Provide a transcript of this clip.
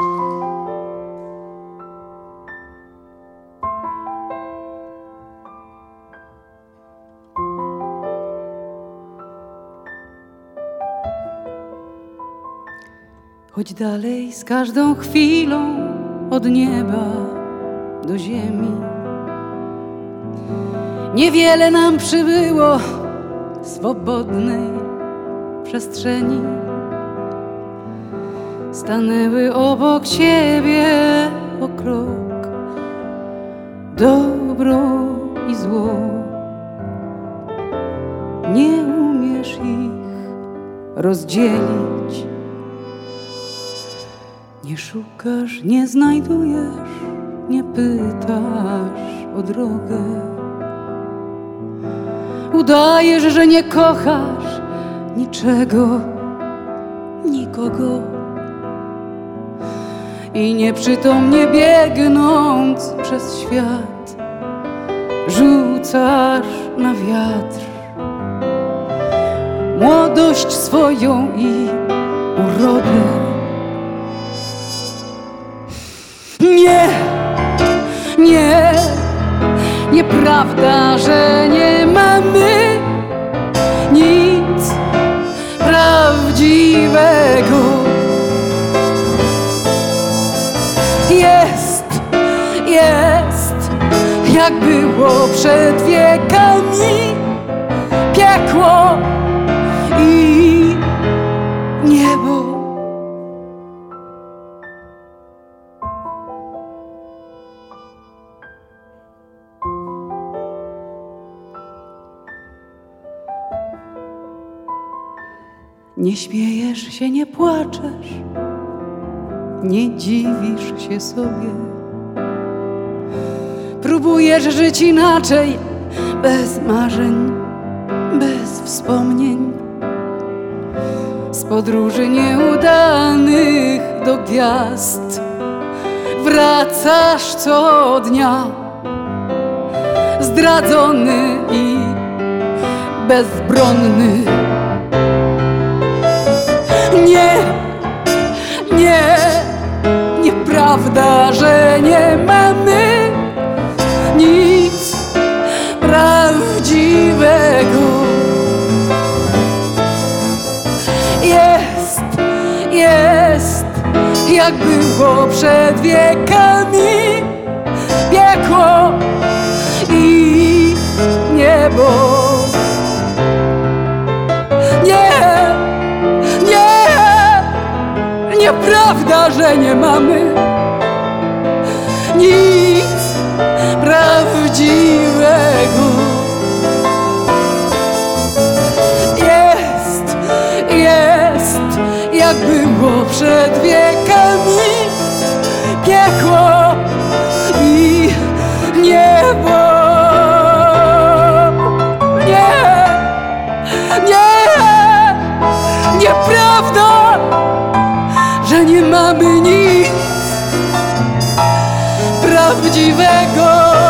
Choć dalej z każdą chwilą od nieba do ziemi. Niewiele nam przybyło swobodnej przestrzeni. Stanęły obok siebie o krok, dobro i zło. Nie umiesz ich rozdzielić. Nie szukasz, nie znajdujesz, nie pytasz o drogę. Udajesz, że nie kochasz niczego, nikogo. I nieprzytomnie biegnąc przez świat, rzucasz na wiatr młodość swoją i urodę. Nie, nie, nieprawda, że nie mamy nic prawdziwego. Jak było przed wiekami piekło i niebo. Nie śmiejesz się, nie płaczesz, nie dziwisz się sobie. Próbujesz żyć inaczej, bez marzeń, bez wspomnień. Z podróży nieudanych do gwiazd wracasz co dnia, zdradzony i bezbronny. Jak było przed wiekami piekło i niebo. Nie, nie, nieprawda, że nie mamy nic prawdziwego. Nic prawdziwego.